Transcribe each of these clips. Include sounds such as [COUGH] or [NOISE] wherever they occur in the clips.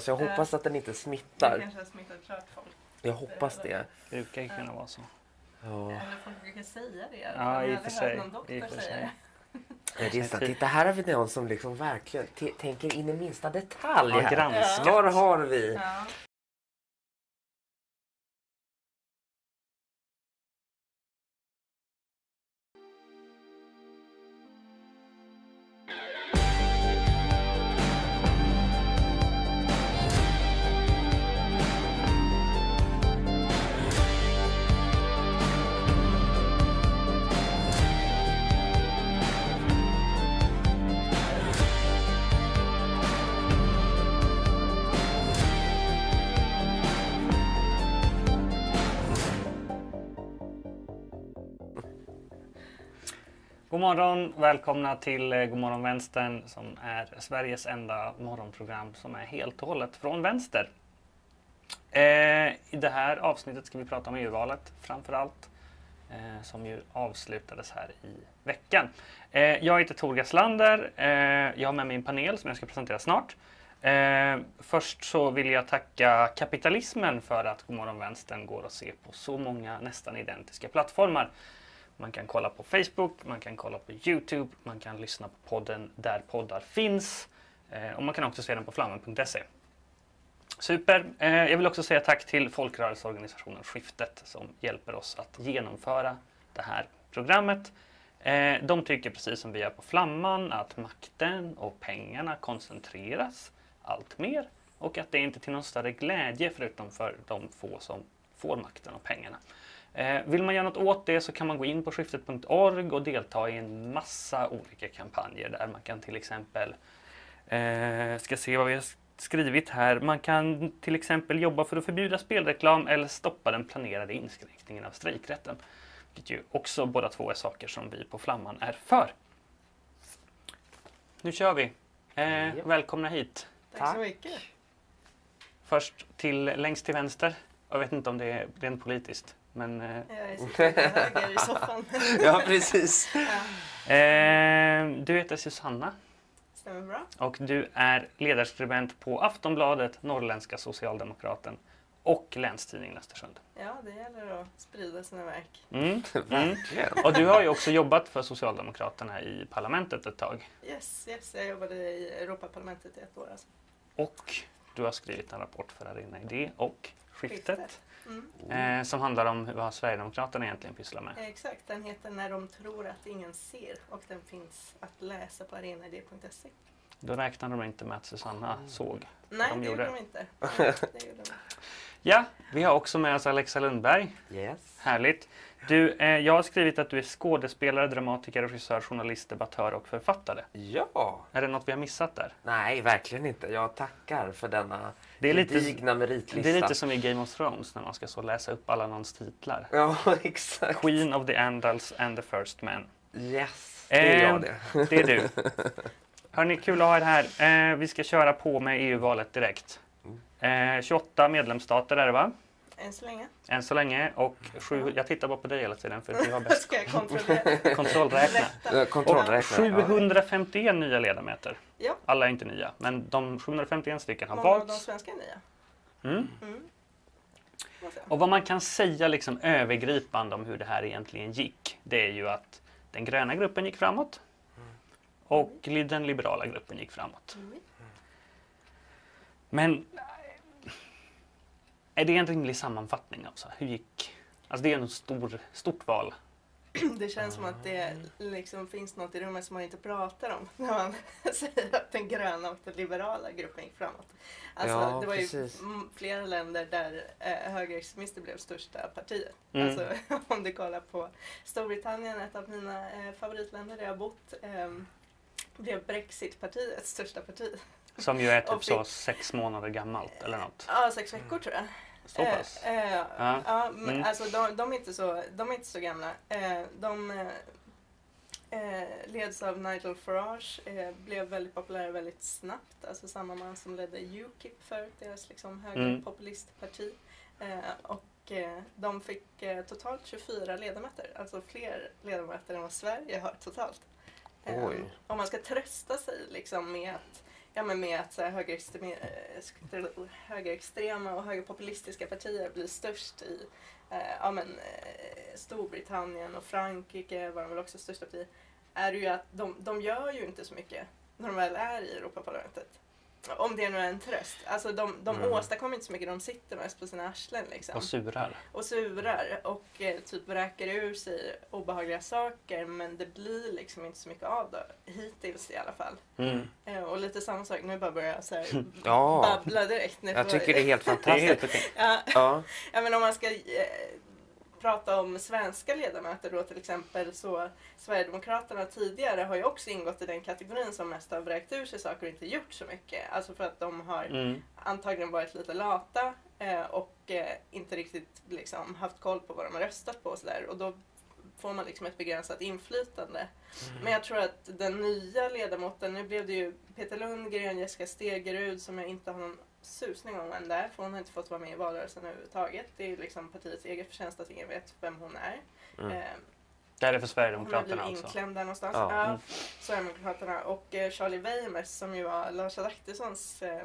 Så jag hoppas att den inte Det smittar. kanske har smittat klart folk. Jag hoppas det. Det brukar ju kunna vara så. Ja. Eller folk brukar säga det. Ja, i och för sig. I för. Ja, det är sant. Titta, här har vi någon som liksom verkligen tänker in i minsta detalj. Ja, här. granskat. Var har vi? God morgon! Välkomna till Godmorgon God morgon vänstern som är Sveriges enda morgonprogram som är helt och hållet från vänster. Eh, I det här avsnittet ska vi prata om EU-valet framför allt. Eh, som ju avslutades här i veckan. Eh, jag heter Tor Gaslander. Eh, jag har med mig en panel som jag ska presentera snart. Eh, först så vill jag tacka kapitalismen för att God morgon vänstern går att se på så många nästan identiska plattformar. Man kan kolla på Facebook, man kan kolla på Youtube, man kan lyssna på podden där poddar finns eh, och man kan också se den på flammen.se. Super! Eh, jag vill också säga tack till folkrörelseorganisationen Skiftet som hjälper oss att genomföra det här programmet. Eh, de tycker precis som vi gör på Flamman att makten och pengarna koncentreras allt mer och att det inte är till någon större glädje förutom för de få som får makten och pengarna. Eh, vill man göra något åt det så kan man gå in på skiftet.org och delta i en massa olika kampanjer där man kan till exempel, eh, ska se vad vi har skrivit här, man kan till exempel jobba för att förbjuda spelreklam eller stoppa den planerade inskränkningen av strejkrätten. Vilket ju också båda två är saker som vi på Flamman är för. Nu kör vi! Eh, välkomna hit! Tack så mycket. Först till längst till vänster. Jag vet inte om det är rent politiskt. Men, eh, Jag sitter lite höger i soffan. [LAUGHS] Ja, precis. Ja, eh, du heter Susanna stämmer bra. och du är ledarskribent på Aftonbladet, Norrländska Socialdemokraten och Länstidningen Östersund. Ja, det gäller att sprida sina verk. Mm. [LAUGHS] Mm. Och du har ju också jobbat för Socialdemokraterna i parlamentet ett tag. Yes, yes. Jag jobbade i Europaparlamentet i ett år. Alltså. Och du har skrivit en rapport för Arena Idé och Skiftet Mm. eh, som handlar om vad Sverigedemokraterna egentligen pysslar med. Exakt, den heter När de tror att ingen ser och den finns att läsa på arenaid.se. Då räknar de inte med att Susanna såg. Nej, de det gjorde. gjorde de inte. Nej, det gjorde de. inte. Ja, vi har också med oss Alexa Lundberg. Yes. Härligt. Du, eh, jag har skrivit att du är skådespelare, dramatiker, regissör, journalist, debattör och författare. Ja. Är det något vi har missat där? Nej, verkligen inte. Jag tackar för denna Det är lite, gedigna meritlista. det är lite som i Game of Thrones när man ska så läsa upp alla någons titlar. Ja, [LAUGHS] exakt. Queen of the Andals and the First Man. Yes, det är Eh, jag det. [LAUGHS] Det är du. [LAUGHS] Hörni, kul att ha er här. Eh, vi ska köra på med EU-valet direkt. Eh, 28 medlemsstater är det va? Än så länge. Än så länge. Och sju, jag tittar bara på dig hela tiden för du har [LAUGHS] bäst Ska jag kontrollera? kontrollräkna. Ja, Kontrollräknare. ja. 751 nya ledamöter. Ja, Alla är inte nya, men de 751 stycken har många av de valts. svenska är nya. Mm. Mm. Och vad man kan säga liksom övergripande om hur det här egentligen gick, det är ju att den gröna gruppen gick framåt och li- den liberala gruppen gick framåt. Mm. Men är det en rimlig sammanfattning? Alltså? Hur gick... Alltså det är en stor, stort val. [CLEARS THROAT] Det känns som att det liksom finns något i rummet som man inte pratar om [LAUGHS] när man [LAUGHS] säger att den gröna och den liberala gruppen gick framåt. Alltså, Ja, det var ju precis. m- flera länder där eh, högerextremister blev största partiet. Mm. Alltså, [LAUGHS] om du kollar på Storbritannien, ett av mina eh, favoritländer där jag har bott, ehm, blev Brexitpartiet största parti. Som ju är typ Och så fick- sex månader gammalt eller något. Ja, sex veckor tror jag. Så pass. Eh, eh, Ja. ja. men Mm. alltså de, de, är inte så, de är inte så gamla. Eh, de eh, eh, leds av Nigel Farage, eh, blev väldigt populära väldigt snabbt. Alltså samma man som ledde Ukip förut, deras liksom högerpopulistparti. Eh, och eh, de fick eh, totalt 24 ledamöter, alltså fler ledamöter än vad Sverige har totalt. Eh, Oj. om man ska trösta sig liksom med att ja, men med att så här, högerextrema, eh, högerextrema och högerpopulistiska partier blir störst i eh, ja, men, eh, Storbritannien och Frankrike var de väl också största partier, är det ju att de, de gör ju inte så mycket när de väl är i Europaparlamentet. Om det nu är en tröst. Alltså de, de Mm. åstadkommer inte så mycket, de sitter mest på sina arslen liksom. Och surar. och surar och eh, typ vräker ur sig obehagliga saker men det blir liksom inte så mycket av det. Hittills i alla fall. Mm. Eh, och lite samma sak, nu bara börjar jag så här [LAUGHS] Ja, babbla direkt. Nu jag tycker det är helt är [LAUGHS] fantastiskt. ja, Ja, ja, men om man ska eh, prata om svenska ledamöter då till exempel så Sverigedemokraterna tidigare har ju också ingått i den kategorin som mest har vräkt ur sig saker och inte gjort så mycket. Alltså för att de har Mm. antagligen varit lite lata eh, och eh, inte riktigt liksom, haft koll på vad de har röstat på och sådär. Och då får man liksom ett begränsat inflytande. Men jag tror att den nya ledamoten, nu blev det ju Peter Lundgren, Jessica Stegerud som jag inte har någon susning om vem det är för hon har inte fått vara med i valrörelsen överhuvudtaget. Det är liksom partiets egen förtjänst att ingen vet vem hon är. Mm. Eh, Det här är för hon har Sverigedemokraterna blivit alltså. inklämd där någonstans. Ja. Ja. Mm. Sverigedemokraterna och eh, Charlie Weimers som ju var Lars Adaktussons eh,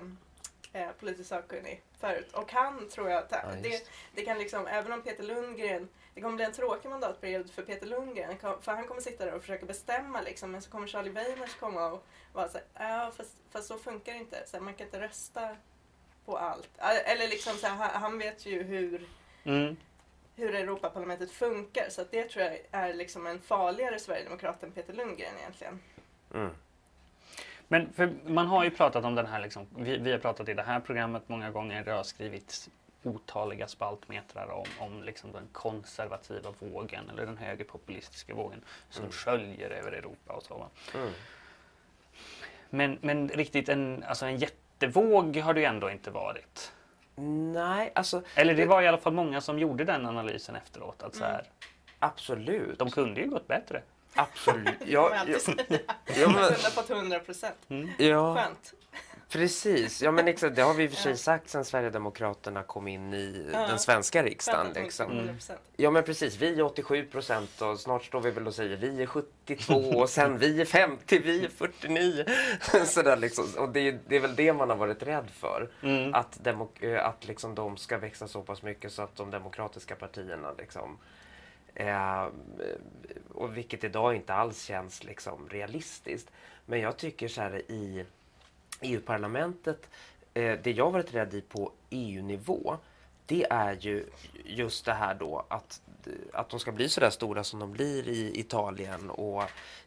eh, politisk sakkunnig förut. Och han tror jag, att Ja, det, det kan liksom, även om Peter Lundgren, det kommer bli en tråkig mandatperiod för Peter Lundgren, för han kommer sitta där och försöka bestämma liksom, men så kommer Charlie Weimers komma och vara såhär, ja fast, fast så funkar det inte, så här, man kan inte rösta på allt. Eller liksom så här, han- vet ju hur Mm. hur Europaparlamentet funkar. Så att det tror jag är liksom en farligare sverigedemokrat än Peter Lundgren egentligen. mm. Men för man har ju pratat om den här, liksom, vi, vi har pratat i det här programmet många gånger, det har skrivits otaliga spaltmetrar om, om liksom den konservativa vågen eller den högerpopulistiska vågen som Mm. sköljer över Europa och så. Va? Mm. Men, men riktigt en, alltså en jättevåg har det ju ändå inte varit. Nej, alltså Eller det var i alla fall många som gjorde den analysen efteråt. Att så Mm. här, absolut. De kunde ju gått bättre. Absolut. Det Ja, ja, men, kunde ha fått 100 procent. Mm. ja, Skönt. Precis. Ja, men exakt, det har vi i och för sig sagt sedan Sverigedemokraterna kom in i Ja. den svenska riksdagen. Liksom. 100%. Ja men precis, vi är 87 procent och snart står vi väl och säger vi är 72 [LAUGHS] och sen vi är 50, vi är 49. [LAUGHS] Sådär liksom. Och det är, det är väl det man har varit rädd för. Mm. Att, demok- eh, att liksom de ska växa så pass mycket så att de demokratiska partierna liksom eh, och vilket idag inte alls känns liksom realistiskt. Men jag tycker så här i EU-parlamentet, eh, det jag varit rädd i på EU-nivå, det är ju just det här då att, att de ska bli så där stora som de blir i Italien och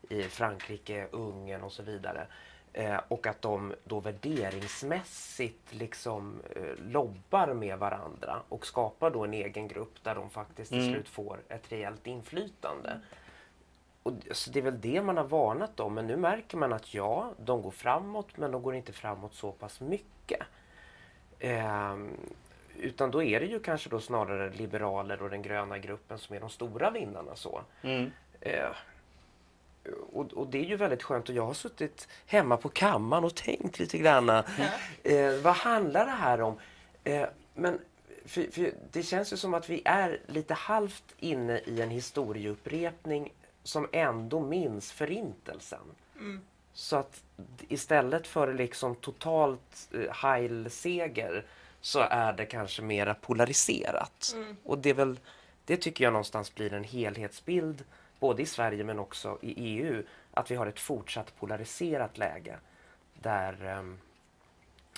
i Frankrike, Ungern och så vidare. Eh, och att de då värderingsmässigt liksom eh, lobbar med varandra och skapar då en egen grupp där de faktiskt till Mm. slut får ett reellt inflytande. Och, d- så det är väl det man har varnat om. Men nu märker man att ja, de går framåt men de går inte framåt så pass mycket. Ehm, utan då är det ju kanske då snarare liberaler och den gröna gruppen som är de stora vinnarna. så. Mm. Eh, och, och det är ju väldigt skönt och jag har suttit hemma på kammaren och tänkt lite grann. Eh, vad handlar det här om? Eh, men för, för det känns ju som att vi är lite halvt inne i en historieupprepning som ändå minns förintelsen. Mm. Så att istället för liksom totalt eh, heil-seger så är det kanske mera polariserat. Mm. Och det är väl, det tycker jag någonstans blir en helhetsbild både i Sverige men också i EU att vi har ett fortsatt polariserat läge där, ehm,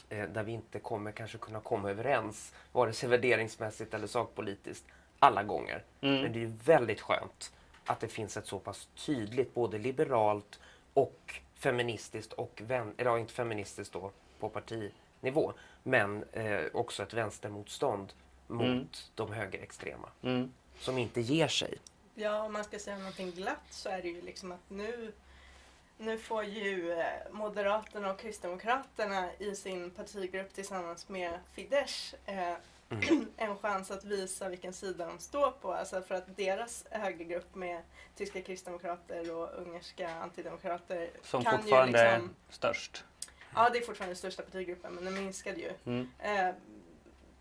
eh, där vi inte kommer kanske kunna komma överens vare sig värderingsmässigt eller sakpolitiskt alla gånger. Mm. Men det är ju väldigt skönt att det finns ett så pass tydligt både liberalt och feministiskt och vän, eller inte feministiskt då på partinivå men eh, också ett vänstermotstånd mot Mm. de högerextrema Mm. som inte ger sig. Ja, om man ska säga någonting glatt så är det ju liksom att nu, nu får ju eh, Moderaterna och Kristdemokraterna i sin partigrupp tillsammans med Fidesz eh, Mm. [CLEARS THROAT] en chans att visa vilken sida de står på. Alltså för att deras högergrupp med tyska kristdemokrater och ungerska antidemokrater Som kan fortfarande ju är liksom, störst. Ja, det är fortfarande den största partigruppen men den minskade ju. Mm. Eh,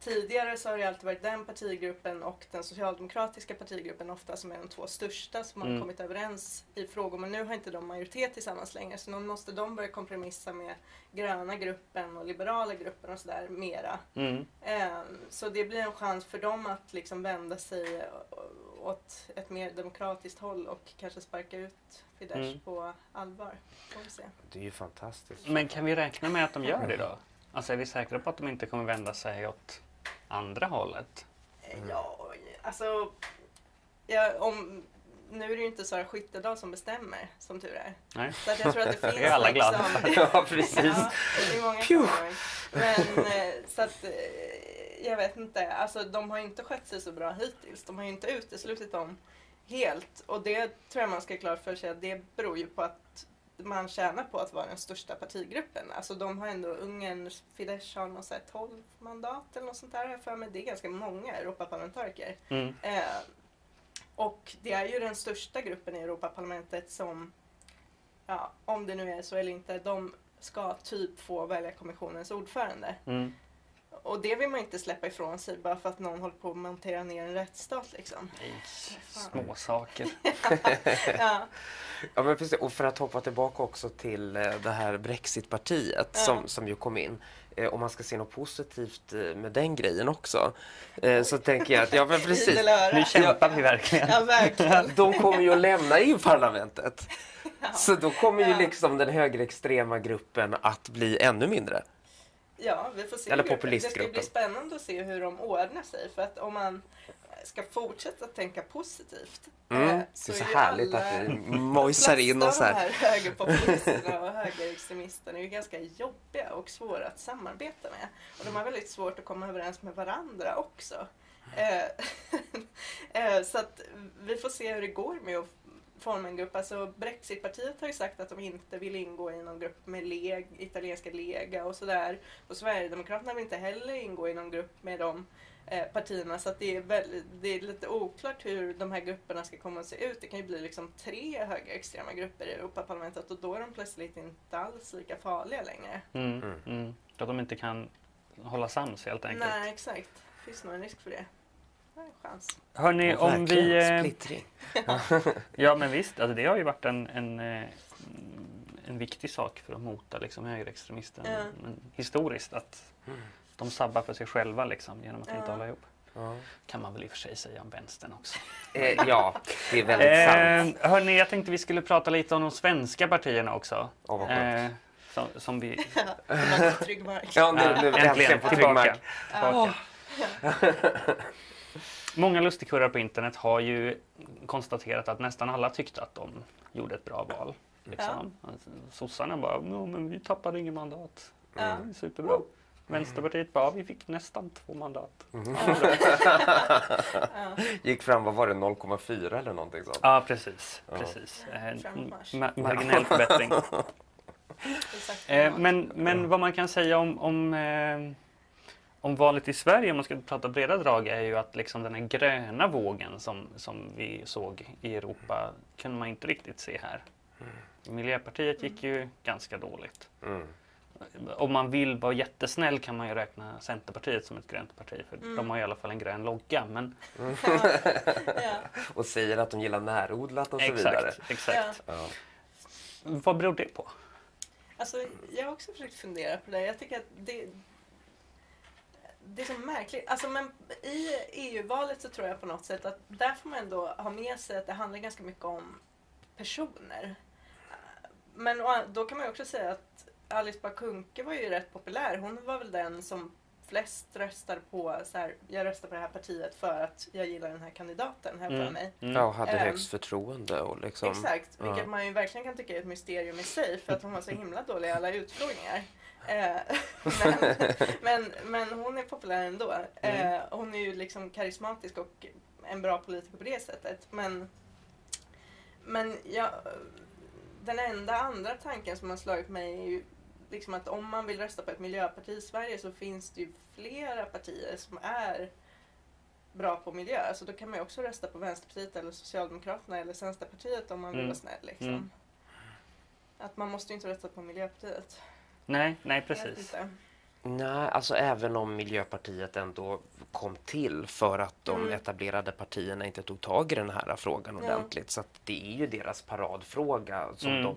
tidigare så har det alltid varit den partigruppen och den socialdemokratiska partigruppen ofta som är de två största som har Mm. kommit överens i frågor. Men nu har inte de majoritet tillsammans längre så nu måste de börja kompromissa med gröna gruppen och liberala gruppen och sådär mera. Mm. Eh, Så det blir en chans för dem att liksom vända sig åt ett mer demokratiskt håll och kanske sparka ut Fidesz Mm. på allvar. Får vi se. Det är ju fantastiskt. Men kan vi räkna med att de gör det då? Alltså är vi säkra på att de inte kommer vända sig åt andra hållet? Eh, Ja, alltså... Ja, om, nu är det ju inte Sara Skyttedal som bestämmer, som tur är. Nej. Så att jag tror att det [LAUGHS] finns är alla glada. liksom, [LAUGHS] ja, precis. Ja, det är många Men eh, så att eh, jag vet inte, alltså de har inte skött sig så bra hittills. De har ju inte uteslutit dem helt. Och det tror jag man ska ha klart för sig att det beror ju på att man tjänar på att vara den största partigruppen. Alltså de har ändå, Ungern, Fidesz har något så här 12 mandat eller något sånt där för mig. Det är ganska många Europaparlamentariker. Mm. Eh, och det är ju den största gruppen i Europaparlamentet som, ja, om det nu är så eller inte, de ska typ få välja kommissionens ordförande. Mm. Och det vill man inte släppa ifrån sig bara för att någon håller på att montera ner en rättsstat liksom. Nej, små saker. [LAUGHS] Ja, Ja, men precis. Och för att hoppa tillbaka också till eh, det här Brexitpartiet Ja. som, som ju kom in. Eh, Om man ska se något positivt eh, med den grejen också. Så tänker jag att, ja men [LAUGHS] precis. Nu kämpar vi verkligen. Ja, verkligen. [LAUGHS] De kommer ju att lämna EU-parlamentet. Ja. Så då kommer ju Ja. liksom den högerextrema gruppen att bli ännu mindre. Ja, vi får se. Eller hur- Det ska populistgruppen. bli spännande att se hur de ordnar sig. För att om man ska fortsätta tänka positivt. Mm. eh, Det är så härligt att vi [LAUGHS] mojsar in oss här. de här högerpopulisterna [LAUGHS] och högerextremisterna är ju ganska jobbiga och svåra att samarbeta med. Och de har väldigt svårt att komma överens med varandra också. Eh, [LAUGHS] eh, så att vi får se hur det går med att forma en grupp. Alltså Brexitpartiet har ju sagt att de inte vill ingå i någon grupp med leg, italienska Lega och sådär. Och Sverigedemokraterna vill inte heller ingå i någon grupp med de eh, partierna. Så att det, är väldigt, det är lite oklart hur de här grupperna ska komma att se ut. Det kan ju bli liksom tre högerextrema grupper i Europaparlamentet och då är de plötsligt inte alls lika farliga längre. Mm. Mm. Mm. Att de inte kan hålla sams helt enkelt. Nej, exakt. Det finns nog en risk för det. Hörni, Ja, om vi... eh, Splittring. [LAUGHS] Ja men visst, alltså det har ju varit en, en, eh, en viktig sak för att mota liksom, högerextremister. Ja. Men historiskt att Mm. de sabbar för sig själva liksom, genom att Ja. inte hålla ihop. Ja. kan man väl i och för sig säga om vänstern också. Eh, ja, det är väldigt sant. Eh, hörni, jag tänkte vi skulle prata lite om de svenska partierna också. Åh, vad. Eh, som, som vi... [LAUGHS] Trygg mark. Ja, nu, nu äntligen äntligen på trygg tillbaka. mark. [LAUGHS] Många lustigkurrar på internet har ju konstaterat att nästan alla tyckte att de gjorde ett bra val. Liksom. Alltså, Sossarna bara, "Ja, men vi tappade ingen mandat. Ja. Är superbra. Vänsterpartiet bara, "Ja, vi fick nästan två mandat. [LAUGHS] Ja. Gick fram, vad var det, 0,4 eller någonting sånt? Ja, precis. Ja. precis. Eh, ma- marginell förbättring. [LAUGHS] Exakt. Eh, men, men vad man kan säga om, om, eh, om valet i Sverige, om man ska prata breda drag, är ju att liksom den här gröna vågen som, som vi såg i Europa kunde man inte riktigt se här. Miljöpartiet gick ju ganska dåligt. Mm. Om man vill vara jättesnäll kan man ju räkna Centerpartiet som ett grönt parti, för Mm. de har i alla fall en grön logga. Men [LAUGHS] Ja. Och säger att de gillar närodlat och så vidare. exakt, exakt. Ja. Vad beror det på? Alltså, jag har också försökt fundera på det. Jag tycker att det, det är så märkligt. Alltså, men I EU-valet så tror jag på något sätt att där får man ändå ha med sig att det handlar ganska mycket om personer. Men då kan man ju också säga att Alice Bah Kuhnke var ju rätt populär. Hon var väl den som flest röstade på, så här, jag röstar på det här partiet för att jag gillar den här kandidaten här för Mm. mig. Mm. ja, och hade Ehm. högst förtroende och liksom... Exakt, ja. vilket man ju verkligen kan tycka är ett mysterium i sig för att hon var så himla dålig i alla utfrågningar. Eh, [LAUGHS] men, men, men hon är populär ändå. Eh, hon är ju liksom karismatisk och en bra politiker på det sättet. Men, men jag, den enda andra tanken som har slagit mig är ju liksom att om man vill rösta på ett miljöparti i Sverige så finns det ju flera partier som är bra på miljö. Alltså då kan man ju också rösta på Vänsterpartiet eller Socialdemokraterna eller Centerpartiet om man vill Mm. vara snäll. Liksom. Mm. Att man måste ju inte rösta på Miljöpartiet. Nej, nej precis. Nej, alltså även om Miljöpartiet ändå kom till för att de Mm. etablerade partierna inte tog tag i den här frågan Ja. ordentligt. Så att det är ju deras paradfråga som Mm. de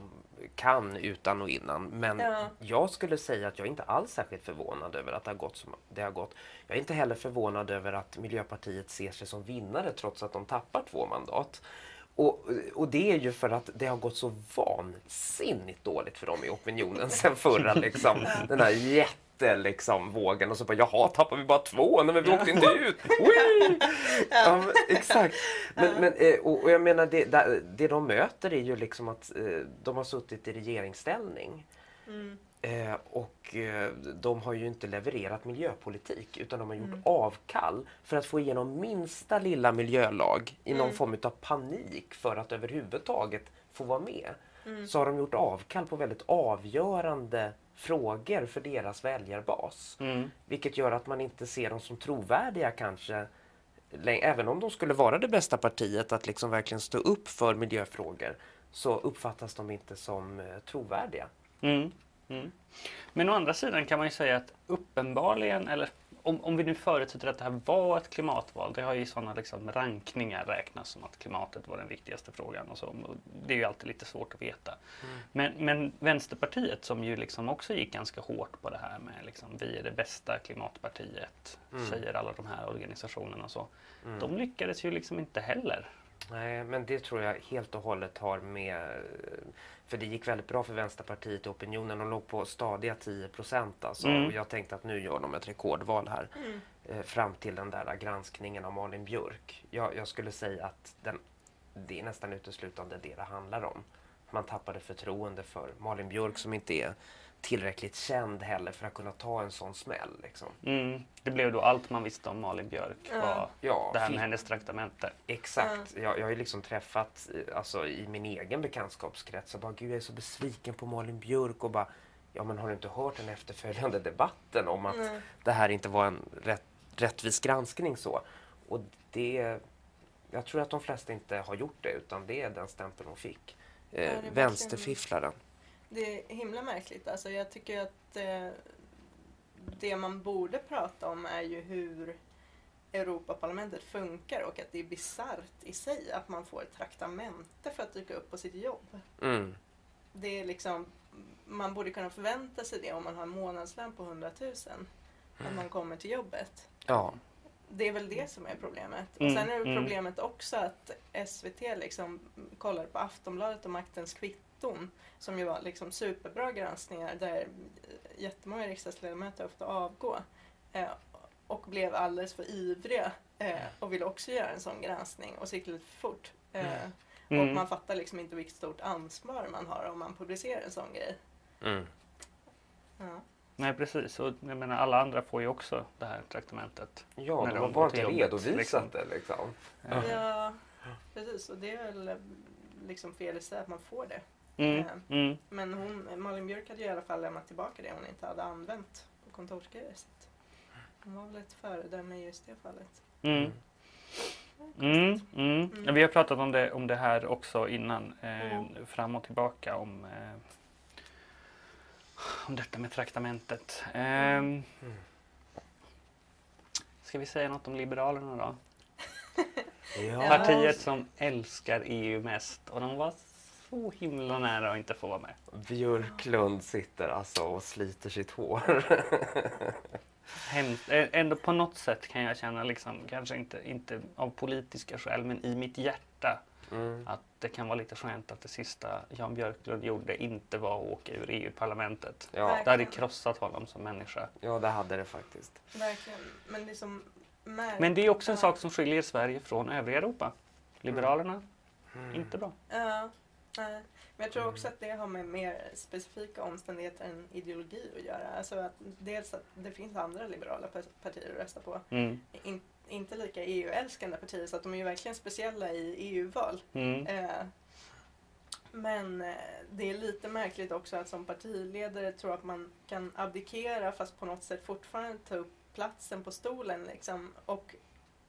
kan utan och innan. Men Ja. jag skulle säga att jag är inte alls särskilt förvånad över att det har gått som det har gått. Jag är inte heller förvånad över att Miljöpartiet ser sig som vinnare trots att de tappar två mandat. Och, och det är ju för att det har gått så vansinnigt dåligt för dem i opinionen sen förra liksom, den här jätte liksom, vågen och så bara jaha, tappar vi bara två? Nej men vi åkte inte ut! [LAUGHS] Ja, men, exakt. Men, men, eh, och, och jag menar det, det, det de möter är ju liksom att eh, de har suttit i regeringsställning. Mm. Eh, och eh, de har ju inte levererat miljöpolitik utan de har gjort Mm. avkall för att få igenom minsta lilla miljölag i någon Mm. form av panik för att överhuvudtaget få vara med. Mm. Så har de gjort avkall på väldigt avgörande frågor för deras väljarbas. Mm. Vilket gör att man inte ser dem som trovärdiga kanske Även om de skulle vara det bästa partiet att liksom verkligen stå upp för miljöfrågor så uppfattas de inte som eh, trovärdiga. Mm. Mm. Men å andra sidan kan man ju säga att uppenbarligen, eller om, om vi nu förutsätter att det här var ett klimatval, det har ju sådana liksom rankningar räknats som att klimatet var den viktigaste frågan och så. Och det är ju alltid lite svårt att veta. Men, men Vänsterpartiet som ju liksom också gick ganska hårt på det här med liksom, vi är det bästa klimatpartiet, Mm. säger alla de här organisationerna och så. Mm. De lyckades ju liksom inte heller. Nej, men det tror jag helt och hållet har med... För det gick väldigt bra för Vänsterpartiet i opinionen. De låg på stadiga 10 procent. Alltså. Mm. Och jag tänkte att nu gör de ett rekordval här. Mm. Eh, fram till den där granskningen av Malin Björk. Jag, jag skulle säga att den, det är nästan uteslutande det det handlar om. Man tappade förtroende för Malin Björk som inte är tillräckligt känd heller för att kunna ta en sån smäll. Liksom. Mm. Det blev då allt man visste om Malin Björk var Ja, det här med hennes traktamente. Exakt. Jag, jag har ju liksom träffat eh, alltså, i min egen bekantskapskrets och bara gud jag är så besviken på Malin Björk och bara ja men har du inte hört den efterföljande debatten om att det här inte var en rätt, rättvis granskning så. Och det, jag tror att de flesta inte har gjort det utan det är den stämpeln hon fick. Eh, vänsterfifflaren. Det är himla märkligt. Alltså jag tycker att eh, det man borde prata om är ju hur Europaparlamentet funkar och att det är bisarrt i sig att man får ett traktamente för att dyka upp på sitt jobb. Mm. Det är liksom, man borde kunna förvänta sig det om man har en månadslön på 100 000. Att man kommer till jobbet. Ja. Det är väl det som är problemet. Och Mm, sen är det mm. problemet också att SVT liksom kollar på Aftonbladet och Maktens kvitton som ju var liksom superbra granskningar där jättemånga riksdagsledamöter ofta avgå eh, och blev alldeles för ivriga eh, och ville också göra en sån granskning och så gick det lite för fort. Eh, Och Mm. man fattar liksom inte vilket stort ansvar man har om man publicerar en sån grej. Mm. Ja. Nej precis, och jag menar alla andra får ju också det här traktamentet. Ja, När de har bara inte redovisat liksom. det liksom. Ja. ja, precis. Och det är väl eh, liksom fel i sig att man får det. Mm. Mm. Men hon, Malin Björk hade ju i alla fall lämnat tillbaka det hon inte hade använt på att hon var väl ett föredöme i just det fallet. Mm. Mm, mm. Mm. Vi har pratat om det, om det här också innan, eh, Mm. fram och tillbaka om, eh, om detta med traktamentet. Eh, Ska vi säga något om Liberalerna då? [LAUGHS] Ja. Partiet som älskar EU mest och de var så himla nära att inte få vara med. Björklund sitter alltså och sliter sitt hår. [LAUGHS] Hemskt. Ändå på något sätt kan jag känna, liksom, kanske inte, inte av politiska skäl, men i mitt hjärta Mm. att det kan vara lite skönt att det sista Jan Björklund gjorde inte var att åka ur EU-parlamentet. Ja. Det hade krossat honom som människa. ja, det hade det faktiskt. Verkligen. Men det är som märkligt. Men det är också en sak som skiljer Sverige från övriga Europa. Liberalerna, Mm. inte bra. Ja, men jag tror också Mm. att det har med mer specifika omständigheter än ideologi att göra. Alltså att dels att det finns andra liberala pa- partier att rösta på. Mm. In, inte lika EU-älskande partier så att de är ju verkligen speciella i EU-val. Mm. Eh, men eh, det är lite märkligt också att som partiledare tro att man kan abdikera fast på något sätt fortfarande ta upp platsen på stolen liksom, och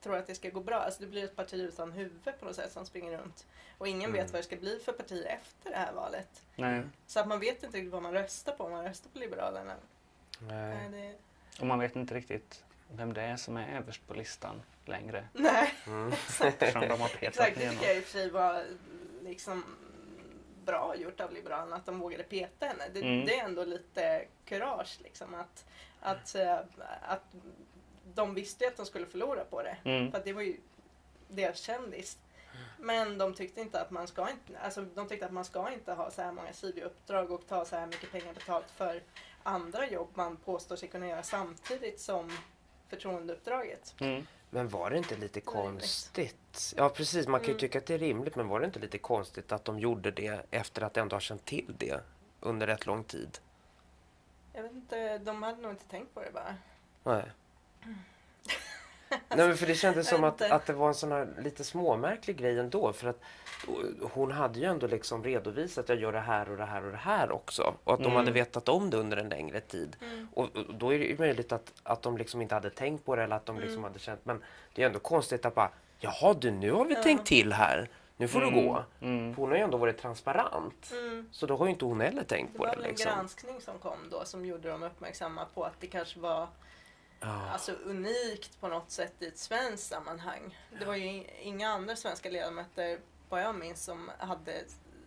tro att det ska gå bra. Alltså det blir ett parti utan huvud på något sätt som springer runt. Och ingen Mm. vet vad det ska bli för parti efter det här valet. Nej. Så att man vet inte riktigt vad man röstar på om man röstar på Liberalerna. Nej, Nej. det, Och man vet inte riktigt vem det är som är överst på listan längre. Nej, Mm. [LAUGHS] Eftersom de har petat exakt. Det tycker jag i och för sig var liksom bra gjort av Liberalerna att de vågade peta henne. Det, Mm. det är ändå lite kurage liksom att, att, eh, att de visste ju att de skulle förlora på det. Mm. För att det var ju deras kändis. Men de tyckte inte att man ska inte, alltså de tyckte att man ska inte ha så här många sidouppdrag och ta så här mycket pengar betalt för andra jobb man påstår sig kunna göra samtidigt som förtroendeuppdraget. Mm. Men var det inte lite konstigt? Ja precis, man kan ju Mm. tycka att det är rimligt men var det inte lite konstigt att de gjorde det efter att ändå ha känt till det under rätt lång tid? Jag vet inte, de hade nog inte tänkt på det bara. Nej. Nej men för det kändes som att, att det var en sån här lite småmärklig grej ändå för att hon hade ju ändå liksom redovisat att jag gör det här och det här och det här också och att de Mm. hade vetat om det under en längre tid. Mm. Och och då är det ju möjligt att, att de liksom inte hade tänkt på det eller att de liksom Mm. hade känt men det är ändå konstigt att bara Jaha du, nu har vi Ja. tänkt till här. Nu får du gå. Mm. För hon har ju ändå varit transparent. Mm. Så då har ju inte hon heller tänkt Det på var det. väl en Liksom. granskning som kom då som gjorde dem uppmärksamma på att det kanske var Ja. alltså, unikt på något sätt i ett svenskt sammanhang. Det var ju inga andra svenska ledamöter, vad jag minns, som hade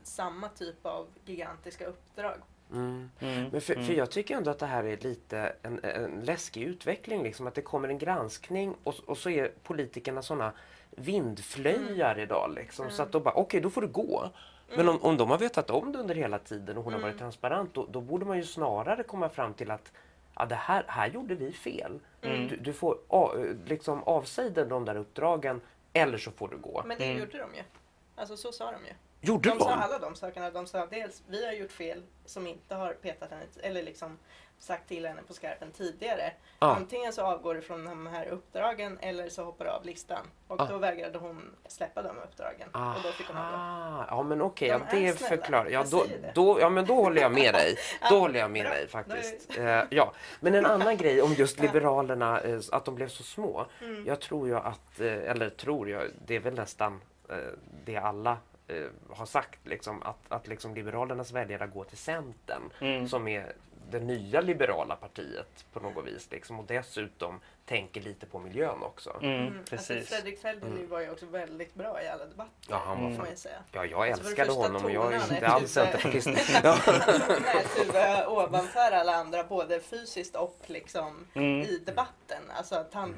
samma typ av gigantiska uppdrag. Mm. Mm. Men för, Mm. för jag tycker ändå att det här är lite en, en läskig utveckling. Liksom, att det kommer en granskning och, och så är politikerna såna vindflöjar idag. Liksom, Så Mm. att de bara, okej då får du gå. Men Mm. om, om de har vetat om det under hela tiden och hon har varit Mm. transparent då, då borde man ju snarare komma fram till att ja, det här, här gjorde vi fel. Mm. Du, du får a, liksom avsäg dig de där uppdragen eller så får du gå. Men det Mm. gjorde de ju. Alltså så sa de ju. Gjorde De de? sa alla de sakerna. De sa dels vi har gjort fel som inte har petat henne eller liksom sagt till henne på skarpen tidigare. Ja. Antingen så avgår du från de här uppdragen eller så hoppar du av listan. Och Ah. då vägrade hon släppa de uppdragen. Och då fick hon avgå. Aha. Ja men okej, De ja, det förklarar. Ja då, det. ja men då håller jag med dig. [LAUGHS] Då Ja, håller jag med bra. dig faktiskt. är- Eh, ja. Men en annan [LAUGHS] grej om just. Liberalerna, eh, att de blev så små. Mm. Jag tror ju att, eh, eller tror jag, det är väl nästan det alla har sagt, liksom, att, att liksom Liberalernas väljare går till Centern Mm. som är det nya liberala partiet på något vis. Liksom, och dessutom tänker lite på miljön också. Mm, Mm. Alltså, precis. Fredrik Federley Mm. var ju också väldigt bra i alla debatter. Ja, han var Mm. Fan, ju säga. ja, jag Alltså, älskade honom och jag är inte alls typ- centerpartist. [LAUGHS] Ovanför alla andra, både fysiskt och liksom Mm. i debatten. Alltså att han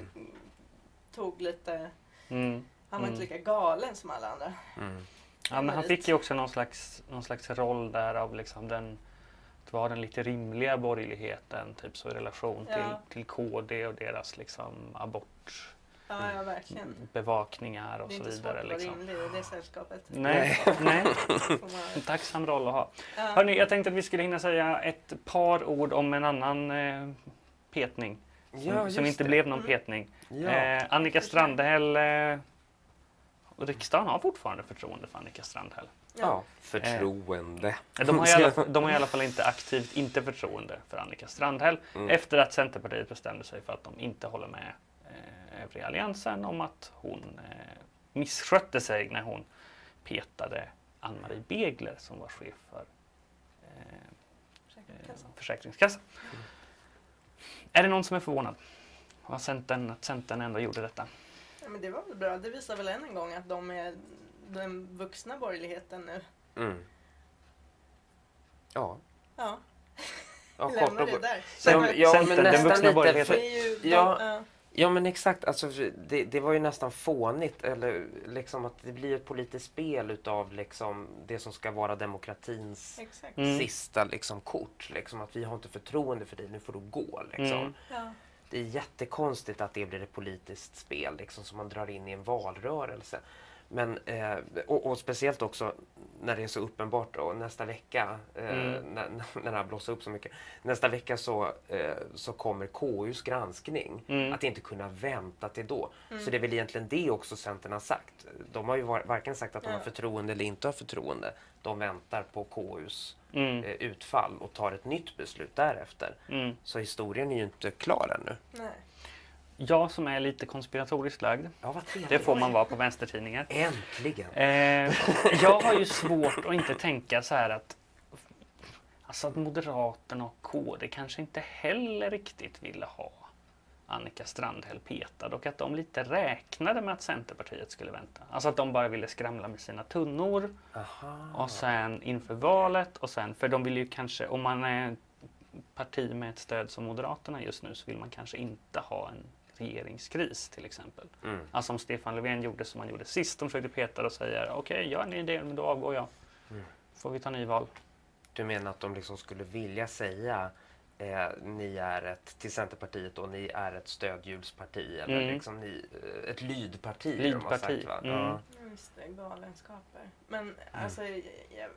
tog lite, Mm. han var Mm. inte lika galen som alla andra. Mm. Ja, men han fick ju också någon slags, någon slags roll där av liksom den, att vara den lite rimliga borgerligheten, typ så i relation till, Ja. till KD och deras liksom abort Ja, ja verkligen. bevakningar och Det är så inte svårt vidare. att vara Liksom. rimlig i det sällskapet. Nej, [LAUGHS] nej, en tacksam roll att ha. Ja. Hörrni, jag tänkte att vi skulle hinna säga ett par ord om en annan eh, petning. Som, Ja, som inte det. blev någon Mm. petning. Ja. Eh, Annika Strandhäll, eh, och riksdagen har fortfarande förtroende för Annika Strandhäll. Ja, förtroende. Eh, De har, i alla, de har i alla fall inte aktivt inte förtroende för Annika Strandhäll Mm. efter att Centerpartiet bestämde sig för att de inte håller med eh, övriga alliansen om att hon eh, misskötte sig när hon petade Ann-Marie Begler som var chef för eh, eh, Försäkringskassan. Är det någon som är förvånad? Att Centern, att Centern ändå gjorde detta? Ja, men det var väl bra. Det visar väl än en gång att de är den vuxna borgerligheten nu. Mm. Ja, Ja, ja [LAUGHS] och det gott. där. Ja, Cent- ja, men den nästan vuxna borgerligheten. Ju de, Ja. ja. Ja men exakt, alltså, det, det var ju nästan fånigt eller liksom att det blir ett politiskt spel utav liksom det som ska vara demokratins Exakt. Mm. sista liksom, kort. Liksom, att vi har inte förtroende för dig, nu får du gå. Liksom. Mm. Ja. Det är jättekonstigt att det blir ett politiskt spel liksom, som man drar in i en valrörelse. Men, eh, och, och speciellt också när det är så uppenbart då, nästa vecka, eh, Mm. när, [LAUGHS] när det här blossar upp så mycket. Nästa vecka så, eh, så kommer KUs granskning. Mm. Att inte kunna vänta till då. Mm. Så det är väl egentligen det också Centern har sagt. De har ju var, varken sagt att de har förtroende eller inte har förtroende. De väntar på KUs Mm. eh, utfall och tar ett nytt beslut därefter. Mm. Så historien är ju inte klar ännu. Nej. Jag som är lite konspiratoriskt lagd, Ja, det får man vara på vänstertidningar. Äntligen! Eh, jag har ju svårt att inte tänka så här att Alltså att Moderaterna och KD kanske inte heller riktigt ville ha Annika Strandhäll petad och att de lite räknade med att Centerpartiet skulle vänta. Alltså att de bara ville skramla med sina tunnor Aha. och sen inför valet och sen, för de vill ju kanske, om man är parti med ett stöd som Moderaterna just nu så vill man kanske inte ha en regeringskris till exempel. Mm. Alltså om Stefan Löfven gjorde som han gjorde sist, de försökte peta och säga okej, gör ni det, men då avgår jag. Mm. Får vi ta nyval. Du menar att de liksom skulle vilja säga eh, ni är ett, till Centerpartiet och ni är ett stödhjulsparti eller Mm. liksom ni, eh, ett lydparti. Lydparti, Sagt, va? mm. Ja. Just det, galenskaper. Men alltså, jag, jag,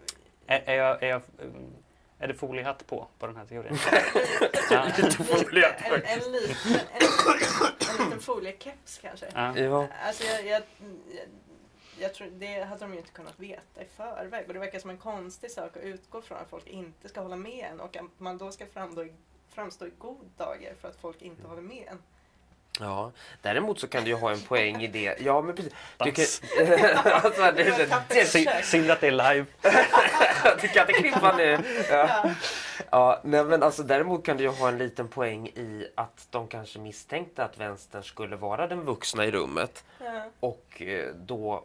Är, är, jag, är, jag, är det foliehatt på, på den här teorin? [LAUGHS] ja. [LAUGHS] Lite foliehatt en, faktiskt. en, liten, en, en liten foliekeps kanske. Ja. Ja. Alltså jag, jag, jag, jag tror, det hade de ju inte kunnat veta i förväg. Och det verkar som en konstig sak att utgå från att folk inte ska hålla med en och att man då ska framstå, i- framstå i god dager för att folk inte håller med en. Ja, däremot så kan du ju ha en poäng i det. Ja, men precis. Du kan, [LAUGHS] alltså, det, Det. Synd att det är live. [LAUGHS] du kan inte klippa nu. Ja. Ja. Nej, men alltså, däremot kan du ju ha en liten poäng i att de kanske misstänkte att vänstern skulle vara den vuxna i rummet Ja. och eh, då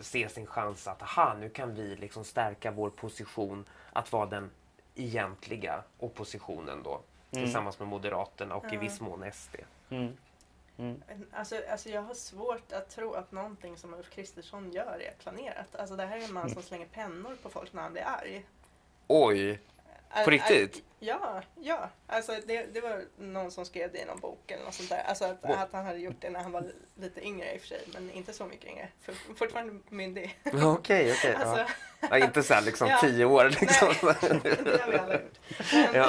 se sin chans att aha, nu kan vi liksom stärka vår position att vara den egentliga oppositionen då Mm. tillsammans med Moderaterna och i Ja. viss mån SD. Mm. Mm. Alltså, alltså jag har svårt att tro att någonting som Ulf Kristersson gör är planerat. Alltså det här är en man som slänger pennor på folk när han blir arg. Oj! På riktigt? Ja, ja. Alltså det, det var någon som skrev det i någon bok eller något sånt där. Alltså att, att han hade gjort det när han var lite yngre i och för sig, men inte så mycket yngre. För, fortfarande myndig. [LAUGHS] Okej, okej. Alltså, ja. Ja, inte så här liksom [LAUGHS] Ja. tio år liksom. [LAUGHS] det har vi alla gjort. Men,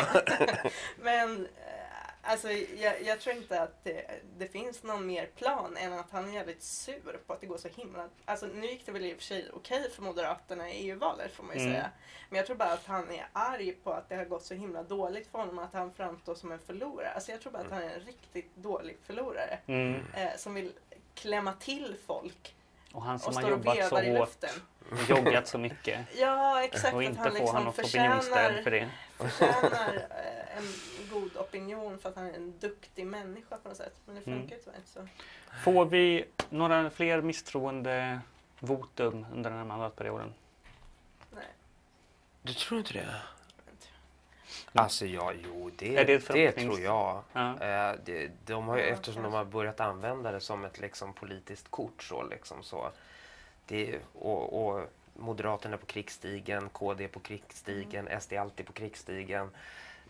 men eh, alltså, jag, jag tror inte att det, det finns någon mer plan än att han är jävligt sur på att det går så himla... Alltså nu gick det väl i och för sig okej för Moderaterna i EU-valet får man ju Mm. säga. Men jag tror bara att han är arg på att det har gått så himla dåligt för honom att han framstår som en förlorare. Alltså jag tror bara att han är en riktigt dålig förlorare. Mm. Eh, som vill klämma till folk Och han och som har och jobbat så hårt och joggat så mycket. [LAUGHS] Ja, exakt. och att inte han får liksom han något opinionsstöd förtjänar för det. förtjänar eh, en god opinion för att han är en duktig människa på något sätt. Men det Mm. funkar ju tyvärr inte så. Får vi några fler misstroende votum under den här mandatperioden? Nej. Du tror inte det? Inte. Alltså ja, jo det, Är det det, tror jag. Ja. Eh, det, de har eftersom de har börjat använda det som ett liksom, politiskt kort så liksom så. Det, och, och Moderaterna på krigsstigen, KD på krigsstigen, Mm. SD alltid på krigsstigen.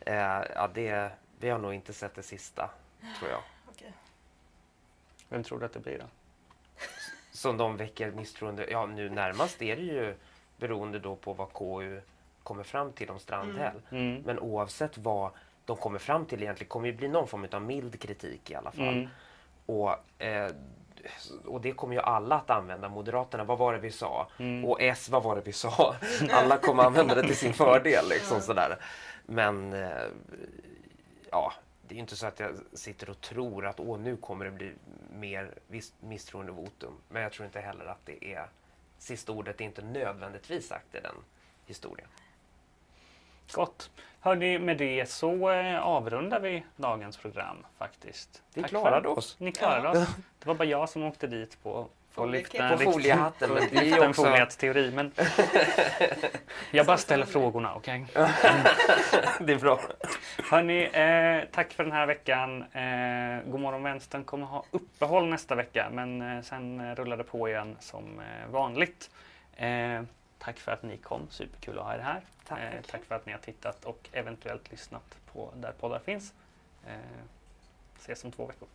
Eh, ja, det, vi har nog inte sett det sista, tror jag. Okej. Vem tror du att det blir då? Som de väcker misstroende. Ja, nu närmast är det ju beroende då på vad KU kommer fram till om Strandhäll. Mm. Men oavsett vad de kommer fram till egentligen kommer ju bli någon form av mild kritik i alla fall. Mm. Och, eh, och det kommer ju alla att använda. Moderaterna, vad var det vi sa? Mm. Och S, vad var det vi sa? [LAUGHS] Alla kommer använda det till sin fördel. Liksom, sådär. Men eh, ja, det är ju inte så att jag sitter och tror att Åh, nu kommer det bli mer misstroendevotum. Men jag tror inte heller att det är sista ordet är inte nödvändigtvis sagt i den historien. Gott. Hörni, med det så eh, avrundar vi dagens program faktiskt. Vi Tack klarade för- oss. Ni klarade oss. Det var bara jag som åkte dit på på att lyfta På foliehatten, men det är också- foliehattsteori. Men [LAUGHS] jag bara ställer frågorna, okej? [LAUGHS] Det är bra. Hörni, eh, tack för den här veckan. Eh, Godmorgon Vänstern kommer ha uppehåll nästa vecka, men eh, sen eh, rullar det på igen som eh, vanligt. Tack för att ni kom, superkul att ha er här. Tack. Eh, tack för att ni har tittat och eventuellt lyssnat på där poddar finns. Eh, ses om två veckor.